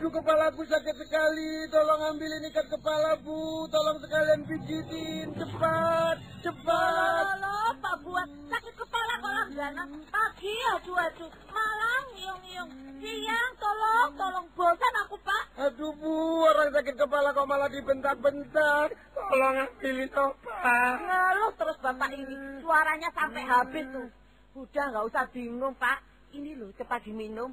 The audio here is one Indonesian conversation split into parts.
Aduh kepalaku sakit sekali. Tolong ambilin ikat kepala bu. Tolong sekalian pijitin. Cepat, cepat. Halo, Pak Buat. Sakit kepala kok langganan. Pagi, aduh, aduh. Malam, ngiung-ngiung. Siang, tolong, tolong. Bosan aku, Pak. Aduh bu, orang sakit kepala kok malah dibentak-bentak. Tolong ambilin obat. Ngeluh terus Bapak ini. Suaranya sampai habis tuh. Udah, nggak usah bingung, Pak. Ini loh, cepat diminum.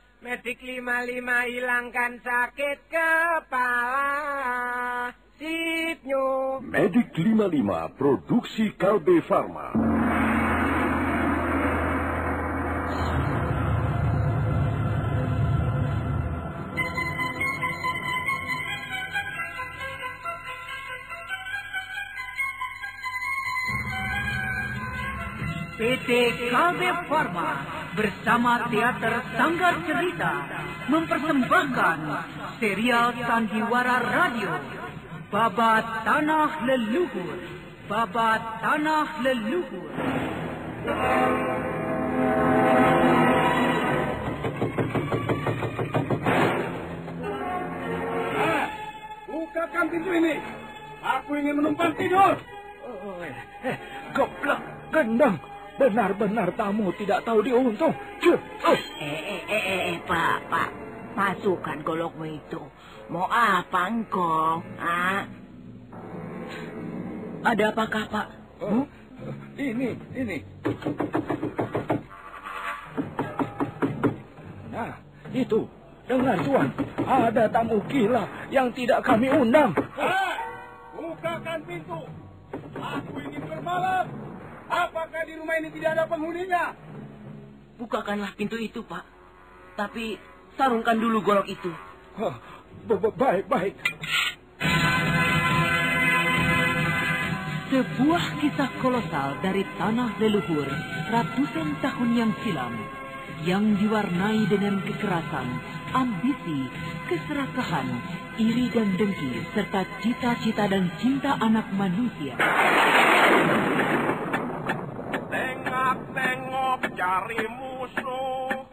Medik 55 hilangkan sakit kepala. Sipnyo. Medik 55 produksi Kalbe Farma. PT Kalbe Farma bersama Teater Sanggar Cerita mempersembahkan serial Sandiwara Radio Babat Tanah Leluhur Babat Tanah Leluhur Ah, bukakan pintu ini. Aku ingin menumpang tidur. Oh, eh, eh, goblok, gendang. Benar-benar tamu tidak tahu diuntung. Cuh, oh. Eh, eh, eh, eh, eh, Pak, Pak. Masukkan golokmu itu. Mau apa engkau? Ah? Ada apakah, Pak? Oh, ini, ini. Nah, itu. Dengar, Tuan. Ada tamu gila yang tidak kami undang. Ah, bukakan pintu. Aku ingin bermalam. Apakah di rumah ini tidak ada penghuninya? Bukakanlah pintu itu, Pak. Tapi sarungkan dulu golok itu. Oh, ba- ba- baik, baik. Sebuah kisah kolosal dari tanah leluhur ratusan tahun yang silam yang diwarnai dengan kekerasan, ambisi, keserakahan, iri dan dengki serta cita-cita dan cinta anak manusia. Cari musuh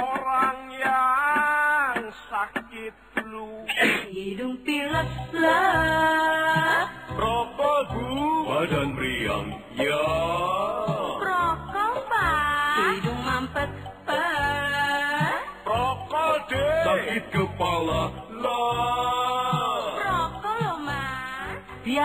orang yang sakit flu. Hidung pilek lah. Rokok bu, badan meriang, ya. Rokok, Pak. Hidung mampet, Pak. Rokok deh, sakit kepala,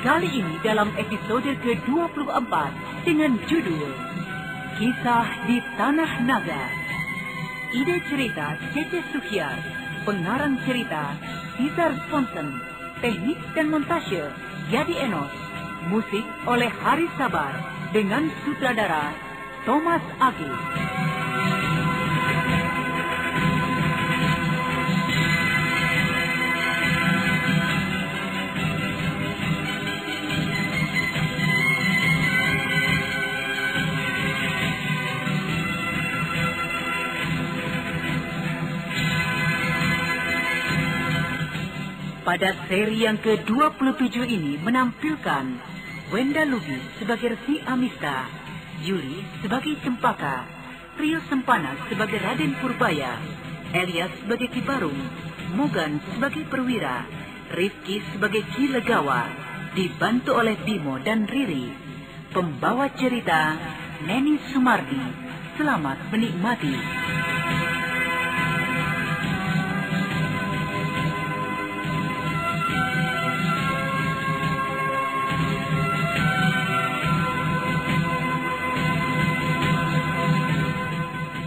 Kali ini dalam episode ke-24 dengan judul Kisah di Tanah Naga. Ide cerita Cece Suhyar, pengarang cerita Cesar Sponsen, teknik dan montase Yadi Enos, musik oleh Haris Sabar dengan sutradara Thomas Agi. Pada seri yang ke-27 ini menampilkan Wenda Lubis sebagai Resi Amista, Yuli sebagai Cempaka, Rio Sempanas sebagai Raden Purbaya, Elias sebagai Ki Barung, Mogan sebagai Perwira, Rifki sebagai Ki Legawa, dibantu oleh Bimo dan Riri. Pembawa cerita Neni Sumardi. Selamat menikmati.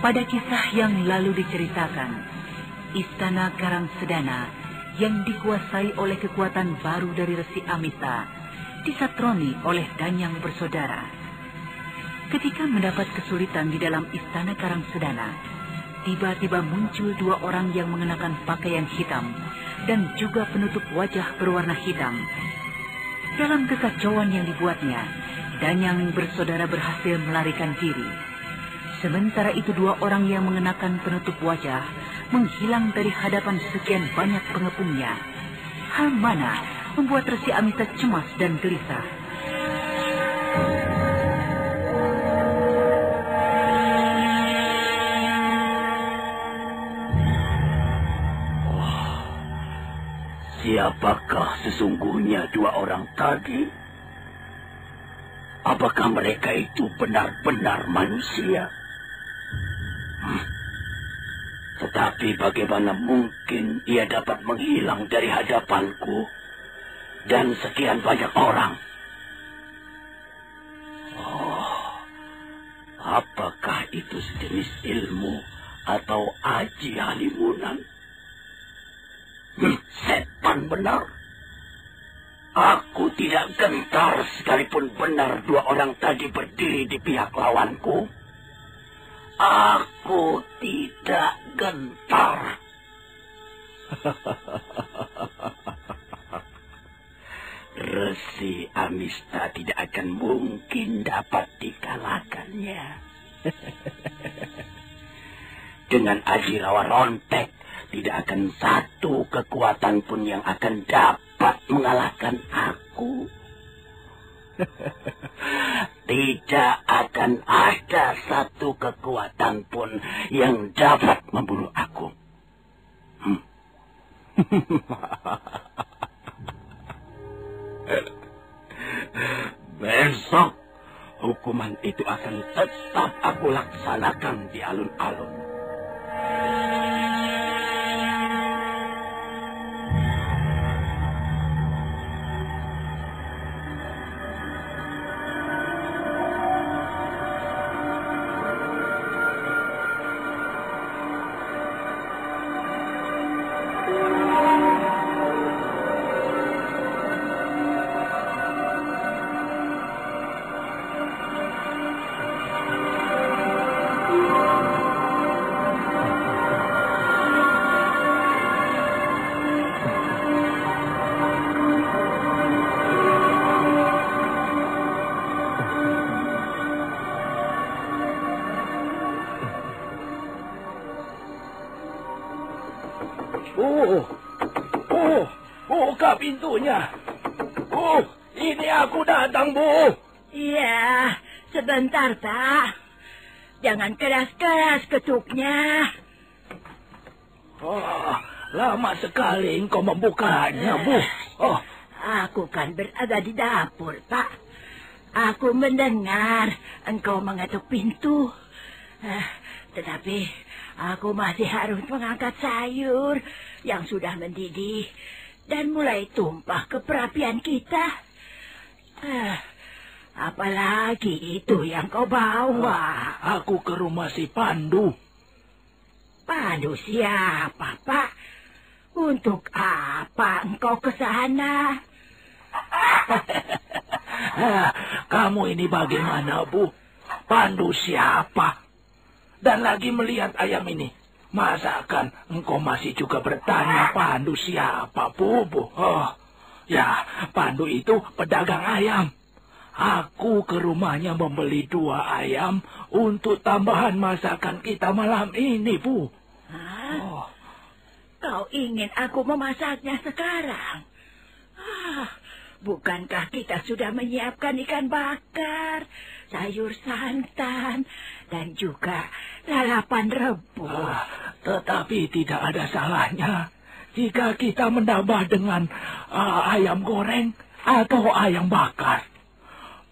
Pada kisah yang lalu diceritakan, Istana Karang Sedana yang dikuasai oleh kekuatan baru dari Resi Amita disatroni oleh Danyang bersaudara. Ketika mendapat kesulitan di dalam Istana Karang Sedana, tiba-tiba muncul dua orang yang mengenakan pakaian hitam dan juga penutup wajah berwarna hitam. Dalam kekacauan yang dibuatnya, Danyang bersaudara berhasil melarikan diri. Sementara itu dua orang yang mengenakan penutup wajah menghilang dari hadapan sekian banyak pengepungnya. Hal mana membuat Resi Amita cemas dan gelisah. Siapakah sesungguhnya dua orang tadi? Apakah mereka itu benar-benar manusia? Tetapi bagaimana mungkin ia dapat menghilang dari hadapanku dan sekian banyak orang? Oh, apakah itu sejenis ilmu atau aji halimunan? Hmm, setan benar. Aku tidak gentar sekalipun benar dua orang tadi berdiri di pihak lawanku. Aku tidak gentar. Resi Amista tidak akan mungkin dapat dikalahkannya. Dengan Aji Rawa Rontek, tidak akan satu kekuatan pun yang akan dapat mengalahkan aku. Tidak akan ada satu kekuatan pun yang dapat membunuh aku. Hmm. Besok hukuman itu akan tetap aku laksanakan di alun-alun. Ketuknya. Oh, lama sekali engkau membukanya, Bu. Oh, Aku kan berada di dapur, Pak. Aku mendengar engkau mengetuk pintu. Eh, tetapi aku masih harus mengangkat sayur yang sudah mendidih dan mulai tumpah ke perapian kita. Eh, apalagi itu yang kau bawa. aku ke rumah si Pandu. Pandu siapa, Pak? Untuk apa engkau ke sana? Kamu ini bagaimana, Bu? Pandu siapa? Dan lagi melihat ayam ini. Masakan engkau masih juga bertanya Pandu siapa, Bu? Bu? Oh, ya, Pandu itu pedagang ayam. Aku ke rumahnya membeli dua ayam untuk tambahan masakan kita malam ini, Bu. Hah? Oh, kau ingin aku memasaknya sekarang? Ah, bukankah kita sudah menyiapkan ikan bakar, sayur santan, dan juga lalapan rebus? Ah, tetapi tidak ada salahnya jika kita menambah dengan uh, ayam goreng atau ayam bakar.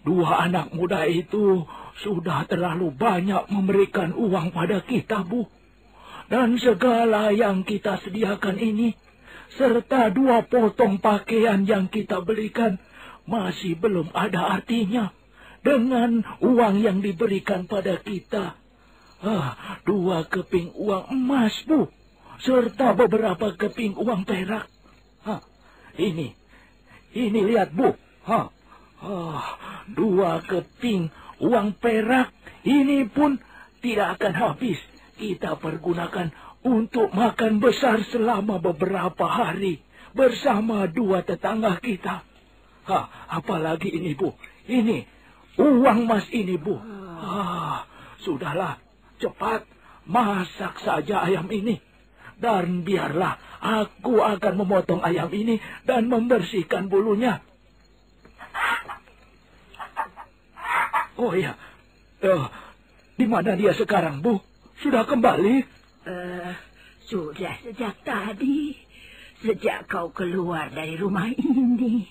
Dua anak muda itu sudah terlalu banyak memberikan uang pada kita, Bu. Dan segala yang kita sediakan ini, serta dua potong pakaian yang kita belikan, masih belum ada artinya dengan uang yang diberikan pada kita. Ah, dua keping uang emas, Bu, serta beberapa keping uang perak. Ha, ini, ini lihat, Bu. Ha, ah, dua keping uang perak ini pun tidak akan habis kita pergunakan untuk makan besar selama beberapa hari bersama dua tetangga kita. Ha, apalagi ini, Bu. Ini, uang mas ini, Bu. Ah, sudahlah, cepat masak saja ayam ini. Dan biarlah aku akan memotong ayam ini dan membersihkan bulunya. Oh iya, uh, di mana dia sekarang, Bu? Sudah kembali? Uh, sudah sejak tadi. Sejak kau keluar dari rumah ini.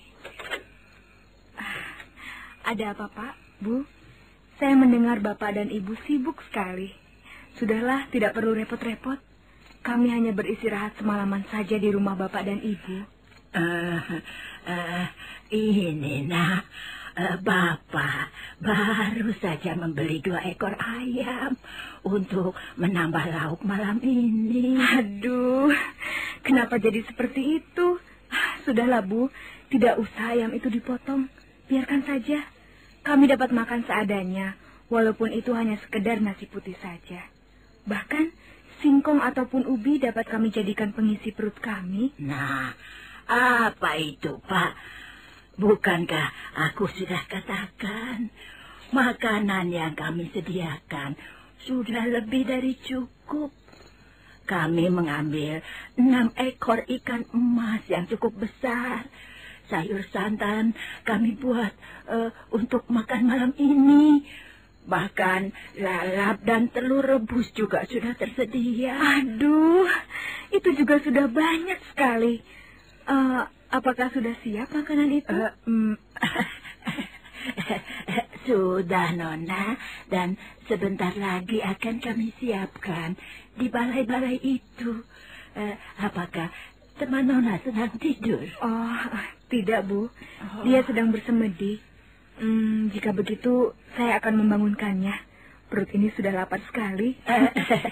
Ada apa, Pak? Bu? Saya mendengar Bapak dan Ibu sibuk sekali. Sudahlah, tidak perlu repot-repot. Kami hanya beristirahat semalaman saja di rumah Bapak dan Ibu. Uh, uh, ini, nak. Uh, Bapak baru saja membeli dua ekor ayam untuk menambah lauk malam ini. Aduh, kenapa jadi seperti itu? Sudahlah, Bu. Tidak usah ayam itu dipotong. Biarkan saja. Kami dapat makan seadanya, walaupun itu hanya sekedar nasi putih saja. Bahkan, singkong ataupun ubi dapat kami jadikan pengisi perut kami. Nah, apa itu, Pak? Bukankah aku sudah katakan makanan yang kami sediakan sudah lebih dari cukup? Kami mengambil enam ekor ikan emas yang cukup besar. Sayur santan kami buat uh, untuk makan malam ini. Bahkan lalap dan telur rebus juga sudah tersedia. Aduh, itu juga sudah banyak sekali. Uh, Apakah sudah siap makanan itu? Uh, mm, sudah, Nona. Dan sebentar lagi akan kami siapkan di balai-balai itu. Uh, apakah teman Nona sedang tidur? Oh, tidak, Bu. Oh. Dia sedang bersemedi. Hmm, jika begitu, saya akan membangunkannya. Perut ini sudah lapar sekali.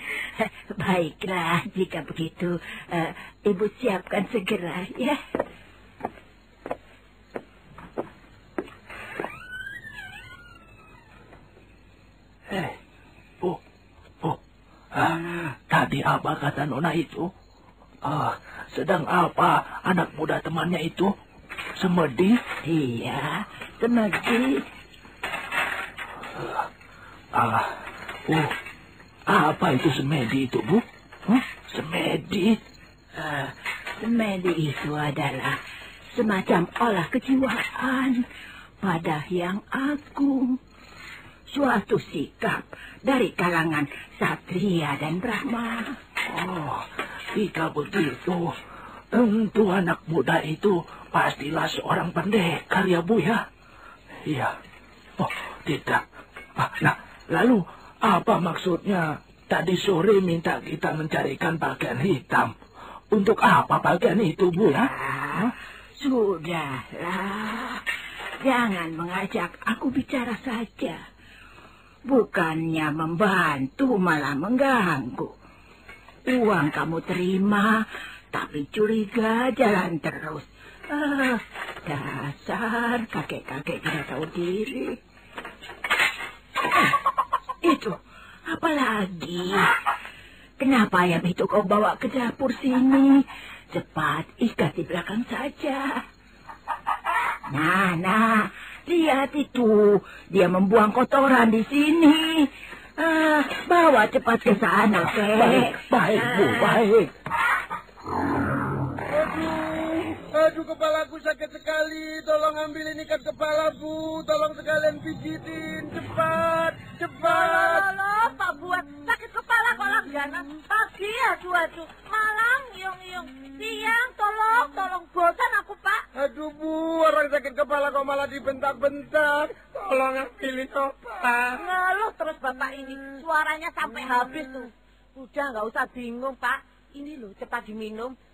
Baiklah, jika begitu, uh, Ibu siapkan segera, ya. Eh, Bu, Bu, ah, tadi apa kata Nona itu? Ah, sedang apa anak muda temannya itu? Semedi? Iya, semedi. Ah, oh, apa itu semedi itu, Bu? Huh? Semedi? Uh, semedi itu adalah semacam olah kejiwaan pada yang agung suatu sikap dari kalangan satria dan brahma. Oh, jika begitu, tentu anak muda itu pastilah seorang pendekar ya Bu ya. Iya. Oh, tidak. Ah, nah, lalu apa maksudnya tadi sore minta kita mencarikan pakaian hitam? Untuk apa pakaian itu, Bu ya? Ah, sudahlah. Jangan mengajak aku bicara saja. Bukannya membantu, malah mengganggu. Uang kamu terima, tapi curiga jalan terus. Ah, dasar kakek-kakek tidak tahu diri. Eh, itu, apa lagi? Kenapa ayam itu kau bawa ke dapur sini? Cepat, ikat di belakang saja. Nah, nah, Lihat itu, dia membuang kotoran di sini. Ah, bawa cepat ke sana, Kek. Baik, baik, Bu, baik. Kepalaku sakit sekali. Tolong ambilin ikat kepala, Bu. Tolong sekalian pijitin. Cepat, cepat. Halo, Pak Buat. Sakit kepala kok langganan. Pagi aduh aduh. Malam iung-iung. Siang tolong, tolong bosan aku Pak. Aduh, Bu. Orang sakit kepala kok malah dibentak-bentak. Tolong ambilin obat. Ngeluh terus Bapak ini. Suaranya sampai habis tuh. Udah nggak usah bingung Pak. Ini loh cepat diminum.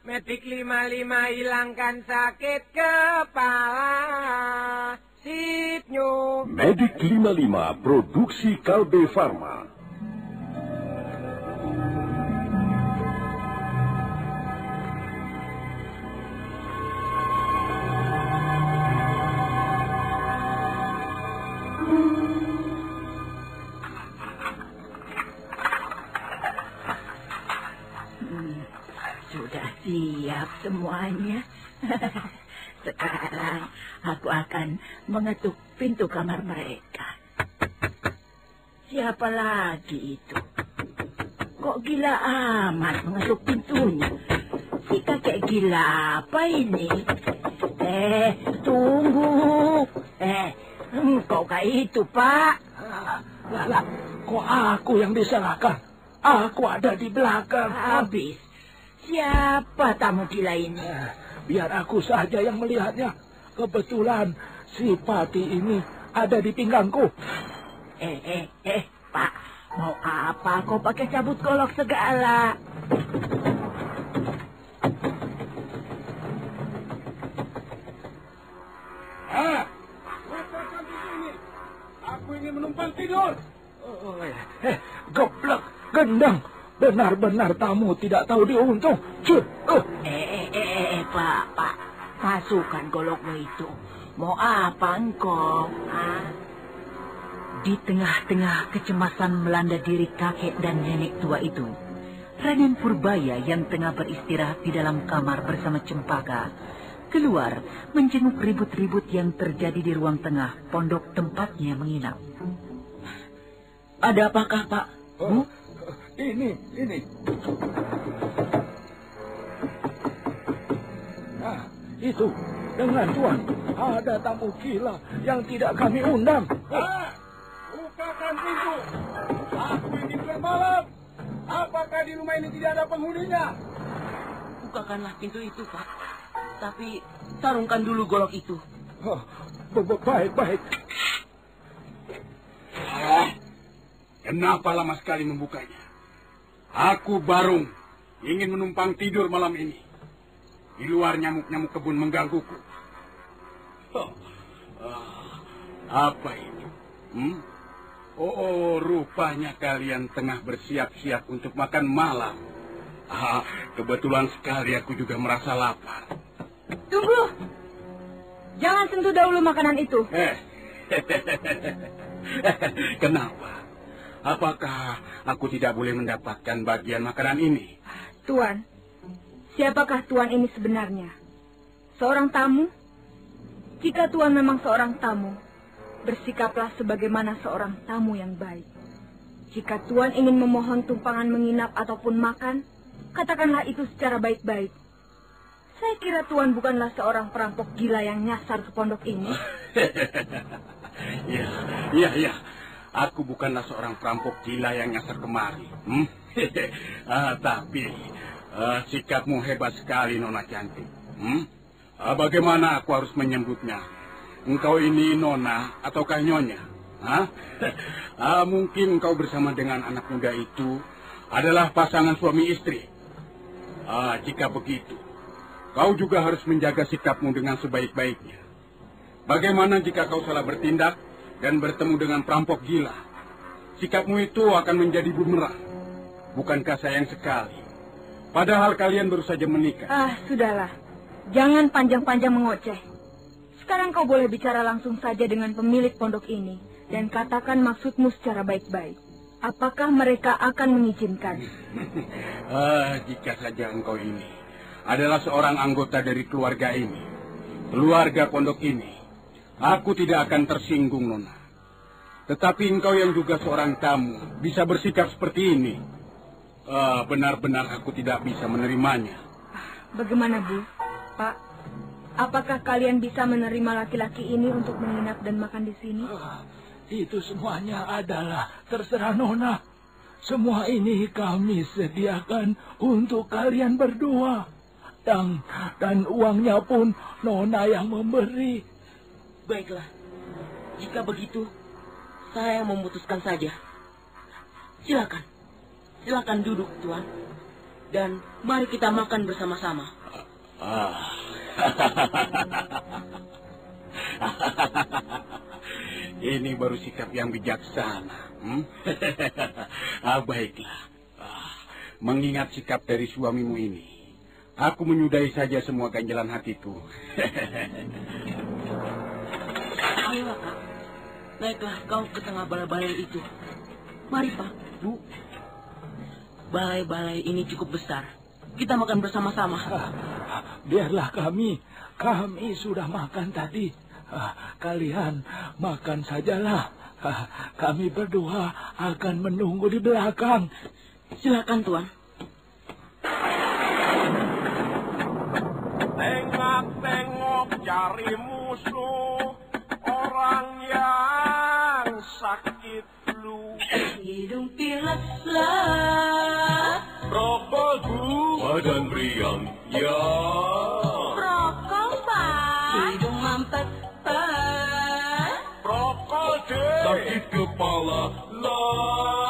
Medik 55 hilangkan sakit kepala. Sipnyo. Medik 55 produksi Kalbe Farma. Siap semuanya. Sekarang aku akan mengetuk pintu kamar mereka. Siapa lagi itu? Kok gila amat mengetuk pintunya? Si kakek gila apa ini? Eh, tunggu. Eh, kok kayak itu, Pak? Lah, kok aku yang disalahkan? Aku ada di belakang. Habis. Siapa tamu gila ini? Eh, Biar aku saja yang melihatnya. Kebetulan si Pati ini ada di pinggangku. Eh, eh, eh, Pak. Mau apa kau pakai cabut golok segala? Ah, letakkan di sini. Aku ingin menumpang tidur. Oh, eh, geblek, gendang. Benar-benar tamu tidak tahu diuntung. Cut, oh. Eh, eh, eh, eh, Pak, Pak. Masukkan golokmu itu. Mau apa engkau? Ah? Di tengah-tengah kecemasan melanda diri kakek dan nenek tua itu, Raden Purbaya yang tengah beristirahat di dalam kamar bersama Cempaka, keluar menjenguk ribut-ribut yang terjadi di ruang tengah pondok tempatnya menginap. Ada apakah, Pak? Bu? Ini, ini. Nah, itu. Dengan tuan, ada tamu gila yang tidak kami undang. Ah, bukakan pintu. Aku ini bermalam. Apakah di rumah ini tidak ada penghuninya? Bukakanlah pintu itu, Pak. Tapi tarungkan dulu golok itu. Oh, ba- ba- baik, baik. Ah, kenapa lama sekali membukanya? Aku Barung ingin menumpang tidur malam ini. Di luar nyamuk-nyamuk kebun menggangguku. Oh, ah, apa ini? Hmm? Oh, oh, rupanya kalian tengah bersiap-siap untuk makan malam. Ah, kebetulan sekali aku juga merasa lapar. Tunggu. Jangan sentuh dahulu makanan itu. Eh, kenapa? Apakah aku tidak boleh mendapatkan bagian makanan ini? Tuan, siapakah Tuan ini sebenarnya? Seorang tamu? Jika Tuan memang seorang tamu, bersikaplah sebagaimana seorang tamu yang baik. Jika Tuan ingin memohon tumpangan menginap ataupun makan, katakanlah itu secara baik-baik. Saya kira Tuan bukanlah seorang perampok gila yang nyasar ke pondok ini. Ya, ya, ya. Aku bukanlah seorang perampok gila yang nyasar kemari. Hmm? ah, tapi ah, sikapmu hebat sekali, Nona cantik. Hmm? Ah, bagaimana aku harus menyebutnya? Engkau ini Nona ataukah Nyonya? Ah, mungkin engkau bersama dengan anak muda itu adalah pasangan suami istri. Ah, jika begitu, kau juga harus menjaga sikapmu dengan sebaik-baiknya. Bagaimana jika kau salah bertindak dan bertemu dengan perampok gila? Sikapmu itu akan menjadi bumerang. Bukankah sayang sekali? Padahal kalian baru saja menikah. Ah, sudahlah. Jangan panjang-panjang mengoceh. Sekarang kau boleh bicara langsung saja dengan pemilik pondok ini dan katakan maksudmu secara baik-baik. Apakah mereka akan mengizinkan? ah, jika saja engkau ini adalah seorang anggota dari keluarga ini, keluarga pondok ini, aku tidak akan tersinggung, Nona. Tetapi engkau yang juga seorang tamu bisa bersikap seperti ini. Ah, benar-benar aku tidak bisa menerimanya. Bagaimana, Bu? Pak, apakah kalian bisa menerima laki-laki ini untuk menginap dan makan di sini? Ah, itu semuanya adalah terserah Nona. Semua ini kami sediakan untuk kalian berdua. Dan, dan uangnya pun Nona yang memberi. Baiklah, jika begitu, saya yang memutuskan saja. Silakan, silakan duduk, Tuan. Dan mari kita makan bersama-sama. Ah. Ini baru sikap yang bijaksana. Hmm? ah, baiklah. Ah, mengingat sikap dari suamimu ini, aku menyudahi saja semua ganjalan hatiku. Ayolah, Kak. Naiklah kau ke tengah balai-balai itu. Mari, Pak, Bu. Balai-balai ini cukup besar. Kita makan bersama-sama. Ah, biarlah kami, kami sudah makan tadi. Ah, kalian makan sajalah. Ah, kami berdua akan menunggu di belakang. Silakan, Tuan. Tengok-tengok cari musuh Hidung pilek lah. Rokok bu. Badan riang, ya. Rokok, Pak. Hidung mampet, Pak. Rokok deh. Sakit kepala, lah.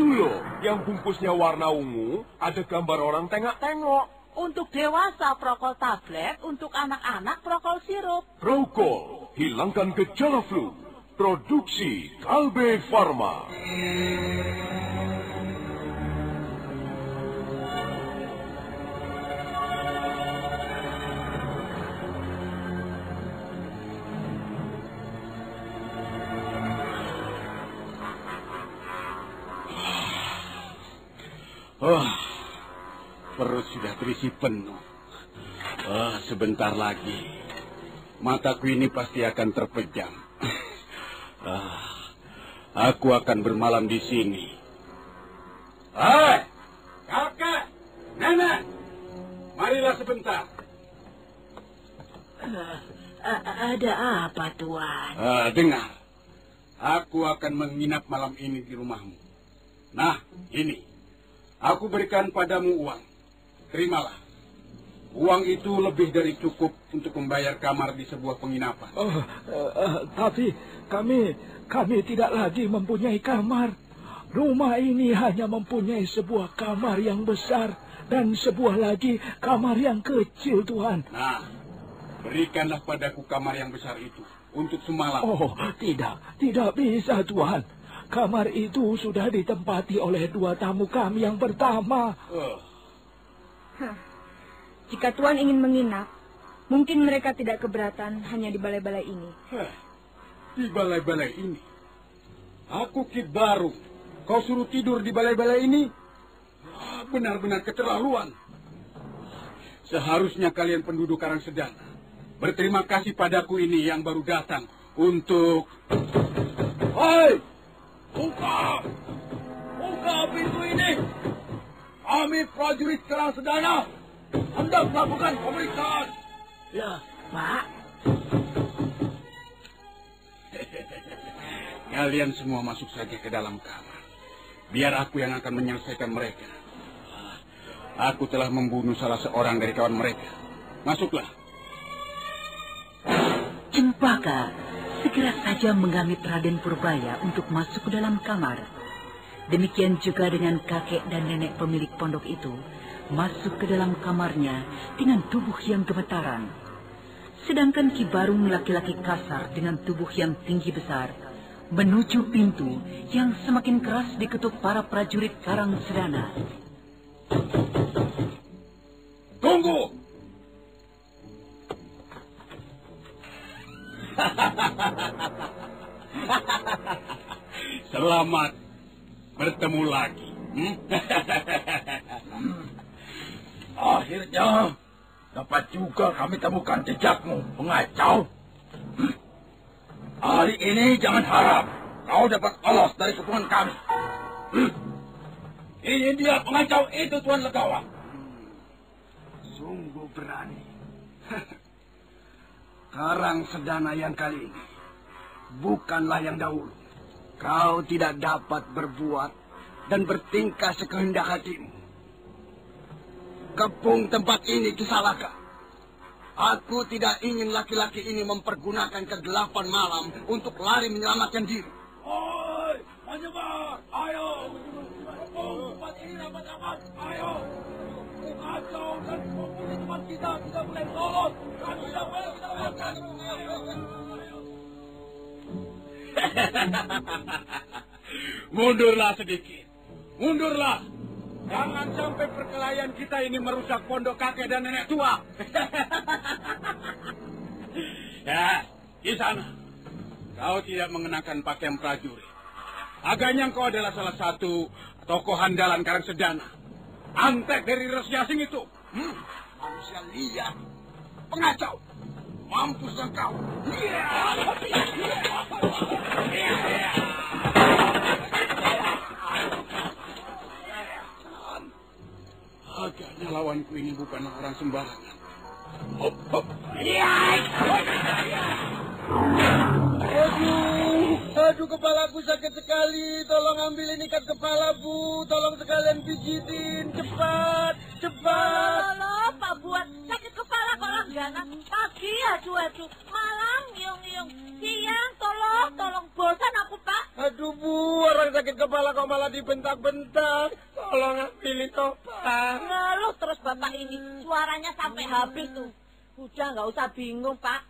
Itu loh, yang bungkusnya warna ungu, ada gambar orang tengok-tengok. Untuk dewasa prokol tablet, untuk anak-anak prokol sirup. Prokol, hilangkan gejala flu. Produksi Kalbe Farma. Wah, perut sudah terisi penuh. Ah, sebentar lagi, mataku ini pasti akan terpejam. Ah, aku akan bermalam di sini. Hai, kakak, nenek, marilah sebentar. ada apa, Tuan? Ah, dengar, aku akan menginap malam ini di rumahmu. Nah, ini, aku berikan padamu uang. Terimalah. Uang itu lebih dari cukup untuk membayar kamar di sebuah penginapan. Oh, eh, eh, tapi kami kami tidak lagi mempunyai kamar. Rumah ini hanya mempunyai sebuah kamar yang besar dan sebuah lagi kamar yang kecil, Tuhan. Nah, berikanlah padaku kamar yang besar itu untuk semalam. Oh, tidak, tidak bisa, Tuhan. Kamar itu sudah ditempati oleh dua tamu kami yang pertama. Eh, Hah. Jika Tuan ingin menginap, mungkin mereka tidak keberatan hanya di balai-balai ini. heh, di balai-balai ini. Aku kid baru. Kau suruh tidur di balai-balai ini? Ah, Benar-benar keterlaluan. Seharusnya kalian penduduk Karangsedana berterima kasih padaku ini yang baru datang untuk... Hai! Buka! Buka pintu ini! Kami prajurit Karangsedana hendak melakukan pemeriksaan. Loh, Pak, Kalian semua masuk saja ke dalam kamar. Biar aku yang akan menyelesaikan mereka. Aku telah membunuh salah seorang dari kawan mereka. Masuklah. Cempaka segera saja mengamit Raden Purbaya untuk masuk ke dalam kamar. Demikian juga dengan kakek dan nenek pemilik pondok itu masuk ke dalam kamarnya dengan tubuh yang gemetaran. Sedangkan Ki Barung laki-laki kasar dengan tubuh yang tinggi besar menuju pintu yang semakin keras diketuk para prajurit Karang Sedana. Tunggu! Selamat bertemu lagi. Hmm? Akhirnya dapat juga kami temukan jejakmu, pengacau. Hmm. Hari ini jangan harap kau dapat lolos dari kepungan kami. Hmm. Ini dia pengacau itu Tuan Legawa. Sungguh berani. Karang sedana yang kali ini bukanlah yang dahulu. Kau tidak dapat berbuat dan bertingkah sekehendak hatimu. Kepung tempat ini kisalaka. Aku tidak ingin laki-laki ini mempergunakan kegelapan malam untuk lari menyelamatkan diri. Oi, menyebar, ayo. Kepung tempat ini dapat dapat, ayo. Kacau dan penghuni tempat kita tidak boleh lolos. Kami tidak boleh kita makan. Mundurlah sedikit. Mundurlah. Jangan sampai perkelahian kita ini merusak pondok kakek dan nenek tua. ya, di sana. Kau tidak mengenakan pakaian prajurit. Agaknya kau adalah salah satu tokoh handalan Karang Sedana. Antek dari Resi Asing itu. Hmm, manusia liar. Pengacau. Mampus engkau. Agaknya lawanku ini bukanlah orang sembarangan. Hop, hop. Aduh, aduh kepalaku sakit sekali. Tolong ambilin ikat kepala, Bu. Tolong sekalian pijitin. Cepat, cepat. Tolong Pak Buat, sakit kepala kok langganan. Pagi aduh-aduh, malam ngiung-ngiung. Siang tolong, tolong bosan aku Pak. Aduh, Bu. Orang sakit kepala kok malah dibentak-bentak. Tolong ambilin obat. Ngeluh terus bapak ini, suaranya sampai habis tuh. Udah nggak usah bingung Pak.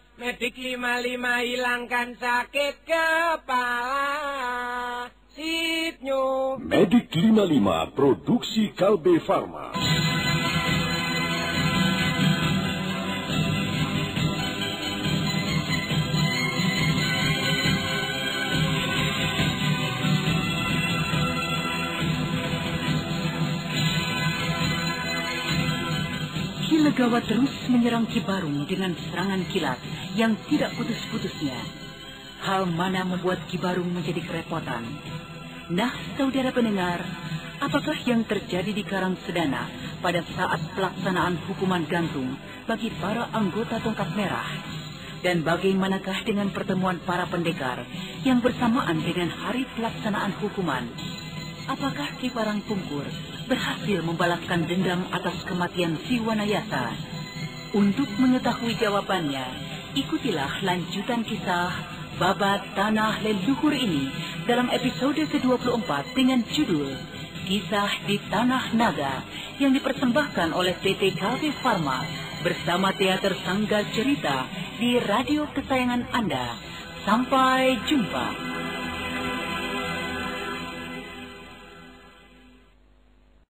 Medik 55 hilangkan sakit kepala. Sipnyo. Magic 55 produksi Kalbe Farma. Legawa terus menyerang Ki Barung dengan serangan kilat yang tidak putus-putusnya. Hal mana membuat Ki Barung menjadi kerepotan. Nah, saudara pendengar, apakah yang terjadi di Karang Sedana pada saat pelaksanaan hukuman gantung bagi para anggota tongkat merah? Dan bagaimanakah dengan pertemuan para pendekar yang bersamaan dengan hari pelaksanaan hukuman? Apakah Ki Parang Pungkur berhasil membalaskan dendam atas kematian si Wanayasa? Untuk mengetahui jawabannya, ikutilah lanjutan kisah Babat Tanah Leluhur ini dalam episode ke-24 dengan judul Kisah di Tanah Naga yang dipersembahkan oleh PT Kalbe Farma bersama Teater Sangga Cerita di radio kesayangan Anda. Sampai jumpa.